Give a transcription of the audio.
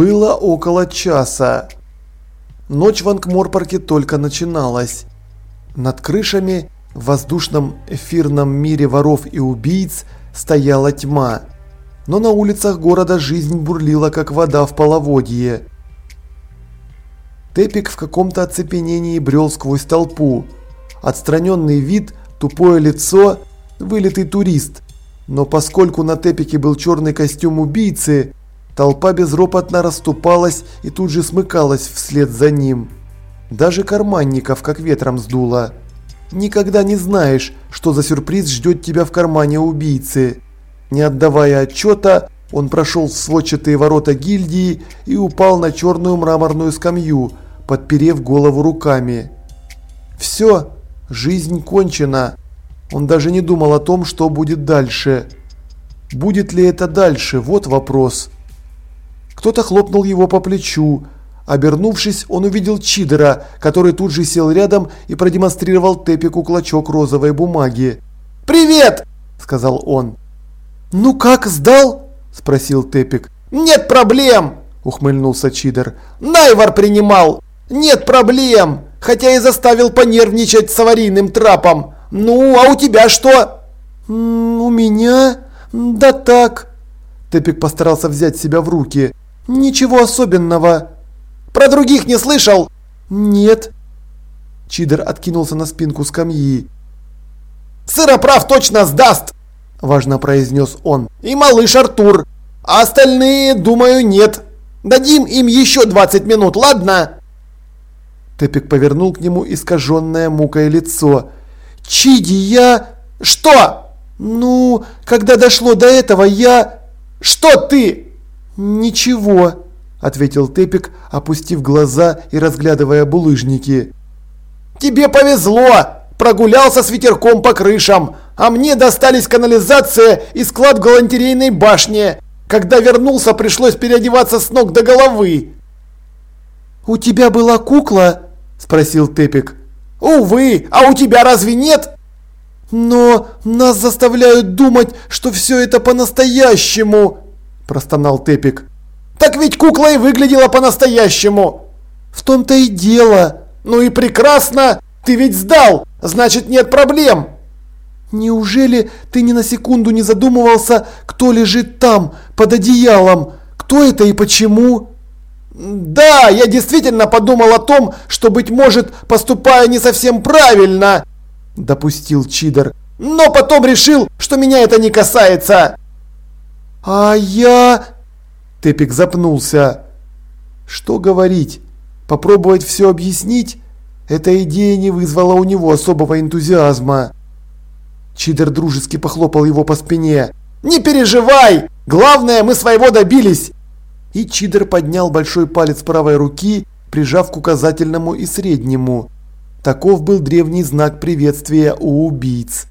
Было около часа. Ночь в Ангморпорке только начиналась. Над крышами в воздушном эфирном мире воров и убийц стояла тьма. Но на улицах города жизнь бурлила, как вода в половодье. Тепик в каком-то оцепенении брел сквозь толпу. Отстраненный вид, тупое лицо, вылитый турист. Но поскольку на Тепике был черный костюм убийцы, толпа безропотно расступалась и тут же смыкалась вслед за ним. Даже карманников как ветром сдуло. Никогда не знаешь, что за сюрприз ждет тебя в кармане убийцы. Не отдавая отчета, он прошел в сводчатые ворота гильдии и упал на черную мраморную скамью, подперев голову руками. Все, жизнь кончена. Он даже не думал о том, что будет дальше. Будет ли это дальше? Вот вопрос. Кто-то хлопнул его по плечу. Обернувшись, он увидел Чидера, который тут же сел рядом и продемонстрировал Тепику клочок розовой бумаги. «Привет!» – сказал он. «Ну как, сдал?» – спросил Тепик. «Нет проблем!» – ухмыльнулся Чидер. «Найвар принимал! Нет проблем! Хотя и заставил понервничать с аварийным трапом. Ну, а у тебя что?» «У меня? Да так!» Тепик постарался взять себя в руки. «Ничего особенного!» «Про других не слышал?» «Нет!» Чидер откинулся на спинку скамьи. «Сыроправ точно сдаст!» важно произнес он. «И малыш Артур. А остальные, думаю, нет. Дадим им еще 20 минут, ладно?» Тепик повернул к нему искаженное мукой лицо. «Чиди, я...» «Что?» «Ну, когда дошло до этого, я...» «Что ты?» «Ничего», — ответил Тепик, опустив глаза и разглядывая булыжники. «Тебе повезло! Прогулялся с ветерком по крышам, а мне достались канализация и склад в галантерейной башне. Когда вернулся, пришлось переодеваться с ног до головы. «У тебя была кукла?» – спросил Тепик. «Увы, а у тебя разве нет?» «Но нас заставляют думать, что все это по-настоящему!» – простонал Тепик. «Так ведь кукла и выглядела по-настоящему!» «В том-то и дело!» «Ну и прекрасно! Ты ведь сдал! Значит, нет проблем!» Неужели ты ни на секунду не задумывался, кто лежит там, под одеялом? Кто это и почему? Да, я действительно подумал о том, что, быть может, поступаю не совсем правильно, допустил Чидер. Но потом решил, что меня это не касается. А я... Тепик запнулся. Что говорить? Попробовать все объяснить? Эта идея не вызвала у него особого энтузиазма. Чидер дружески похлопал его по спине. «Не переживай! Главное, мы своего добились!» И Чидер поднял большой палец правой руки, прижав к указательному и среднему. Таков был древний знак приветствия у убийц.